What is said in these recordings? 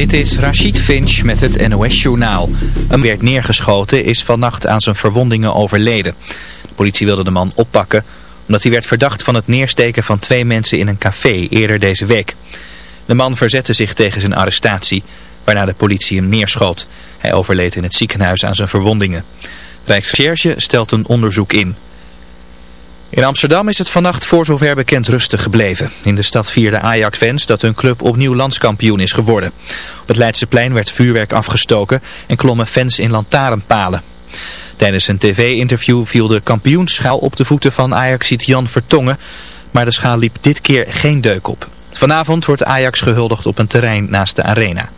Dit is Rachid Finch met het NOS-journaal. Een werd neergeschoten is vannacht aan zijn verwondingen overleden. De politie wilde de man oppakken omdat hij werd verdacht van het neersteken van twee mensen in een café eerder deze week. De man verzette zich tegen zijn arrestatie, waarna de politie hem neerschoot. Hij overleed in het ziekenhuis aan zijn verwondingen. Rijksrecherche stelt een onderzoek in. In Amsterdam is het vannacht voor zover bekend rustig gebleven. In de stad vierde Ajax-fans dat hun club opnieuw landskampioen is geworden. Op het Leidseplein werd vuurwerk afgestoken en klommen fans in lantaarnpalen. Tijdens een tv-interview viel de kampioensschaal op de voeten van Ajax-ziet Jan Vertongen, maar de schaal liep dit keer geen deuk op. Vanavond wordt Ajax gehuldigd op een terrein naast de arena.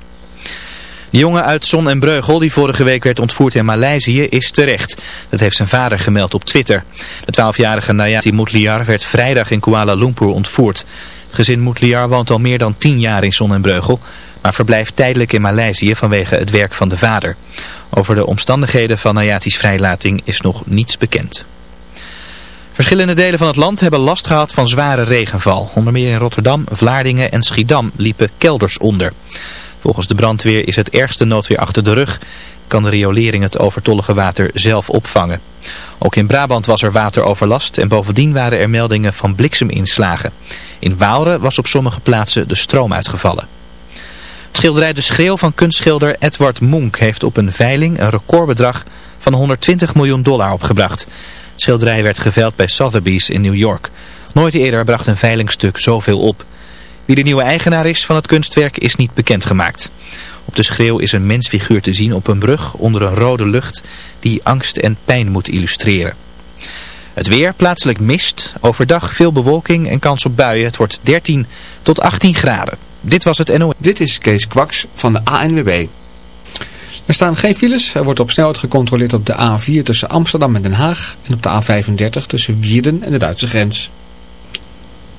De jongen uit Zon en Breugel die vorige week werd ontvoerd in Maleisië is terecht. Dat heeft zijn vader gemeld op Twitter. De 12-jarige Nayati Moutliar werd vrijdag in Kuala Lumpur ontvoerd. Het gezin Moutliar woont al meer dan 10 jaar in Zon en Breugel, maar verblijft tijdelijk in Maleisië vanwege het werk van de vader. Over de omstandigheden van Nayati's vrijlating is nog niets bekend. Verschillende delen van het land hebben last gehad van zware regenval. Onder meer in Rotterdam, Vlaardingen en Schiedam liepen kelders onder. Volgens de brandweer is het ergste noodweer achter de rug. Kan de riolering het overtollige water zelf opvangen. Ook in Brabant was er wateroverlast en bovendien waren er meldingen van blikseminslagen. In Waalre was op sommige plaatsen de stroom uitgevallen. Het schilderij De Schreeuw van kunstschilder Edward Munch heeft op een veiling een recordbedrag van 120 miljoen dollar opgebracht. Het schilderij werd geveild bij Sotheby's in New York. Nooit eerder bracht een veilingstuk zoveel op. Wie de nieuwe eigenaar is van het kunstwerk is niet bekendgemaakt. Op de schreeuw is een mensfiguur te zien op een brug onder een rode lucht die angst en pijn moet illustreren. Het weer, plaatselijk mist, overdag veel bewolking en kans op buien. Het wordt 13 tot 18 graden. Dit was het NOS. Dit is Kees Kwaks van de ANWB. Er staan geen files. Er wordt op snelheid gecontroleerd op de A4 tussen Amsterdam en Den Haag en op de A35 tussen Wierden en de Duitse grens.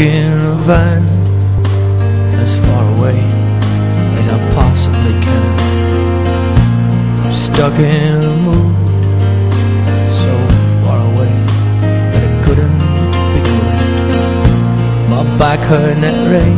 In a van As far away as I possibly can. Stuck in a mood So far away that it couldn't be good. My back hurt and it rains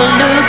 never knew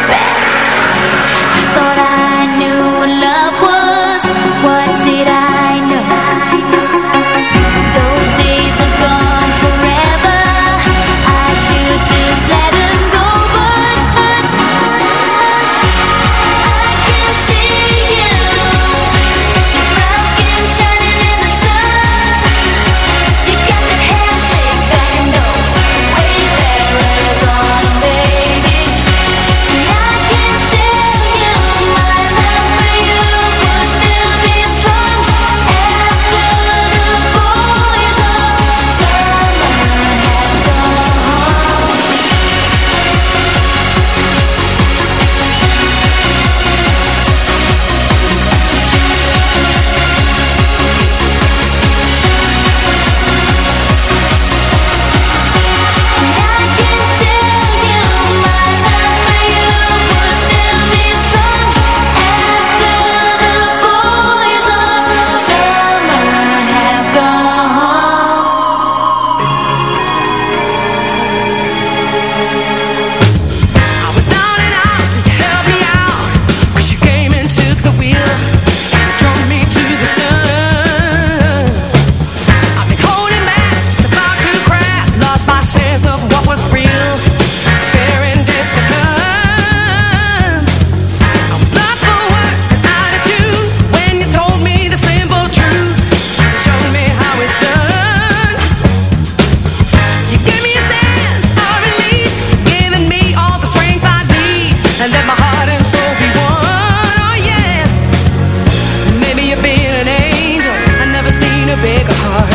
A bigger heart.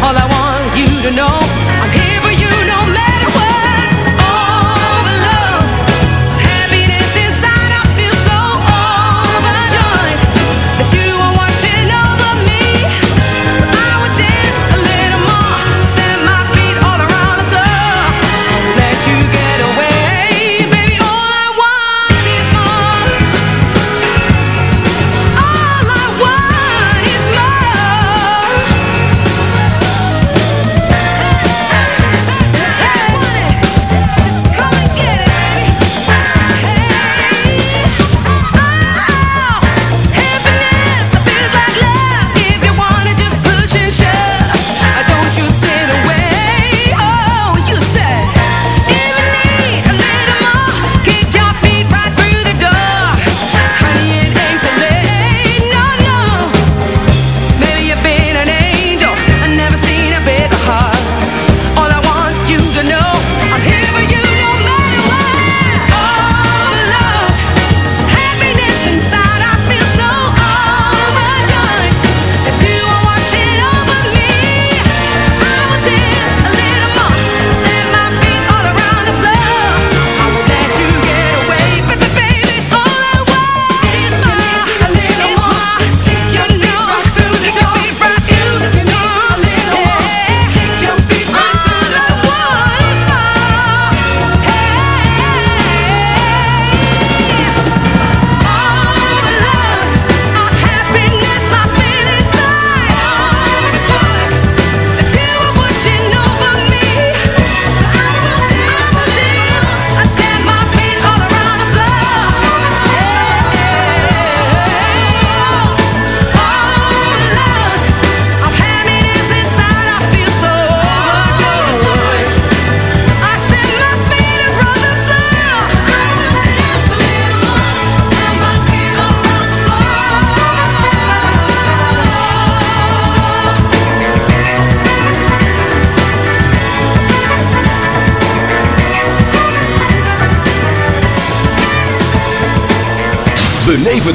All I want you to know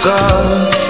start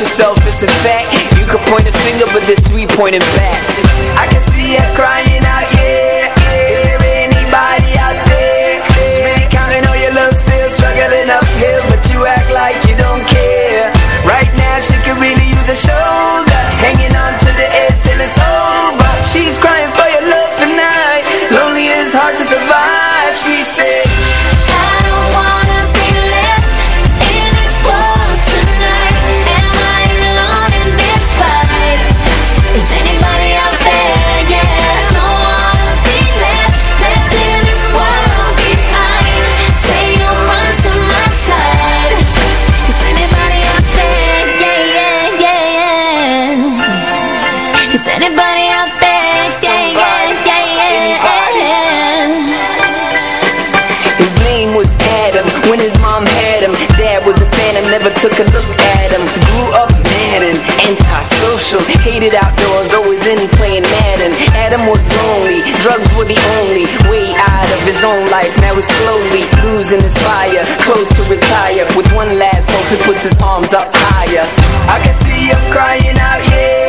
yourself, it's a fact. You can point a finger, but there's three pointing back. I the only way out of his own life. Now he's slowly losing his fire, close to retire. With one last hope, he puts his arms up higher. I can see him crying out, yeah.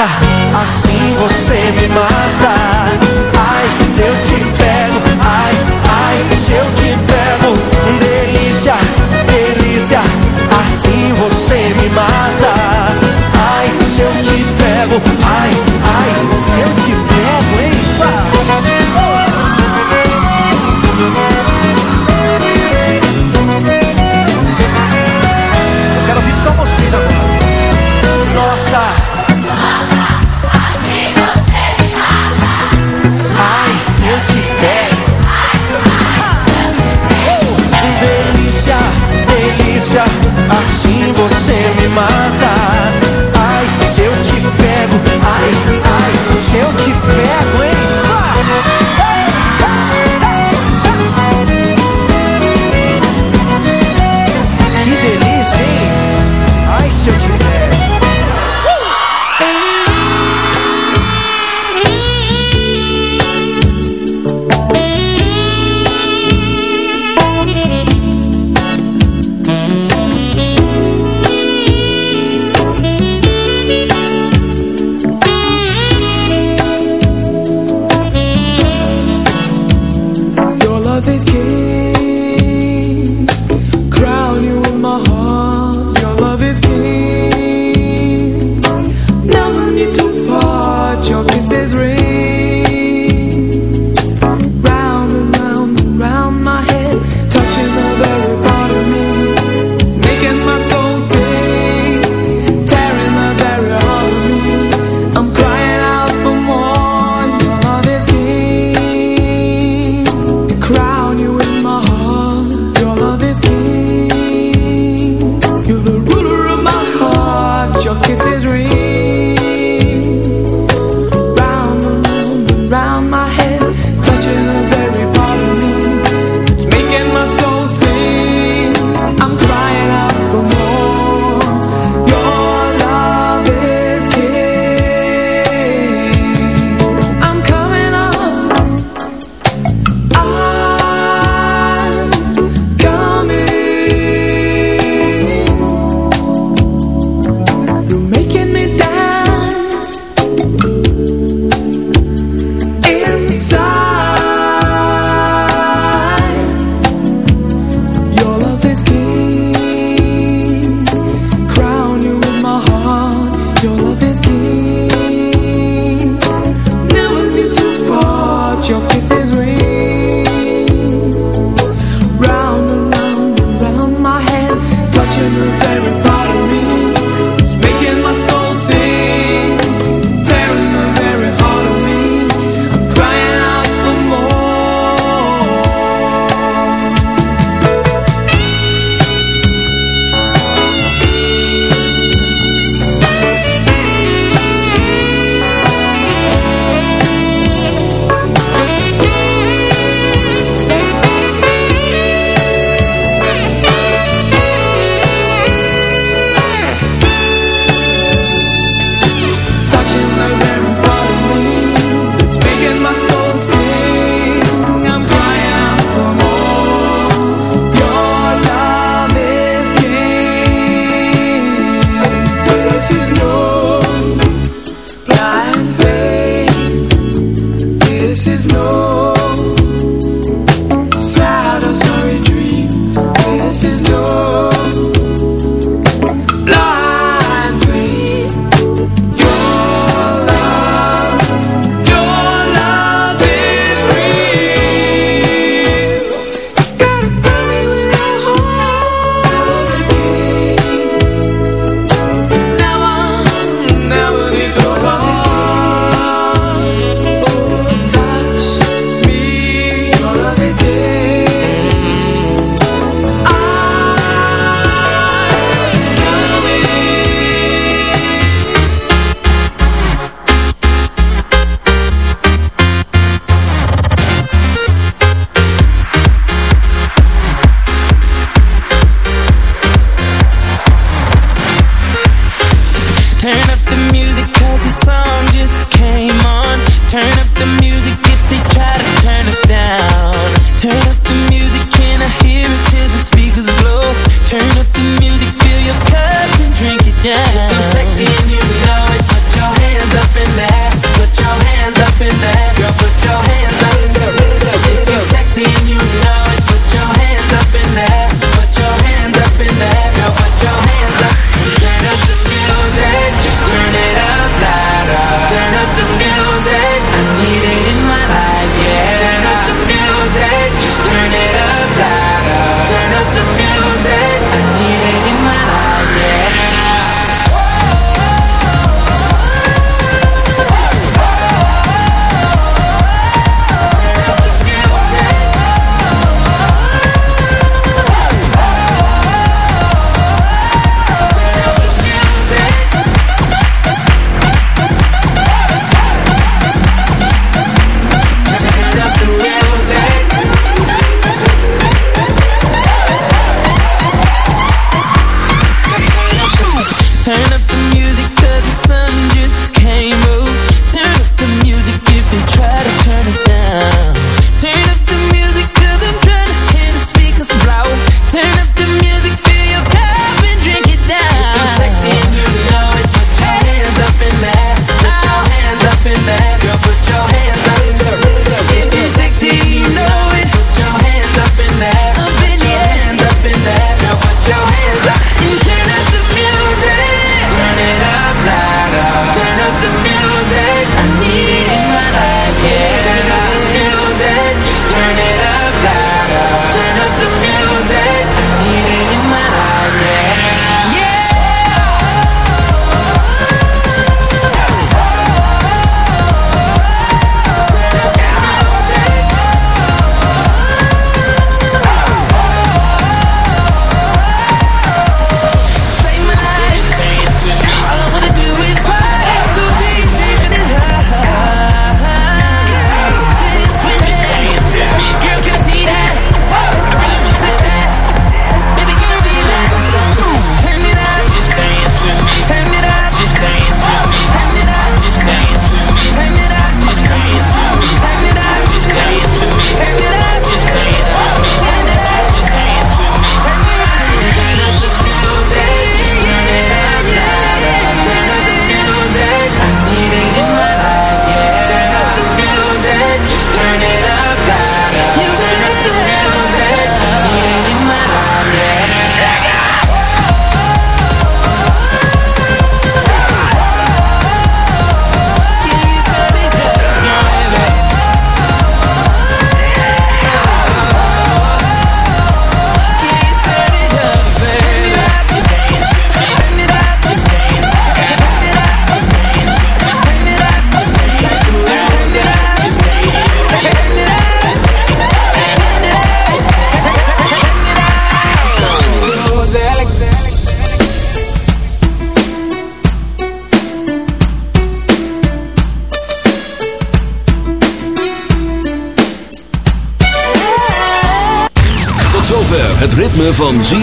casa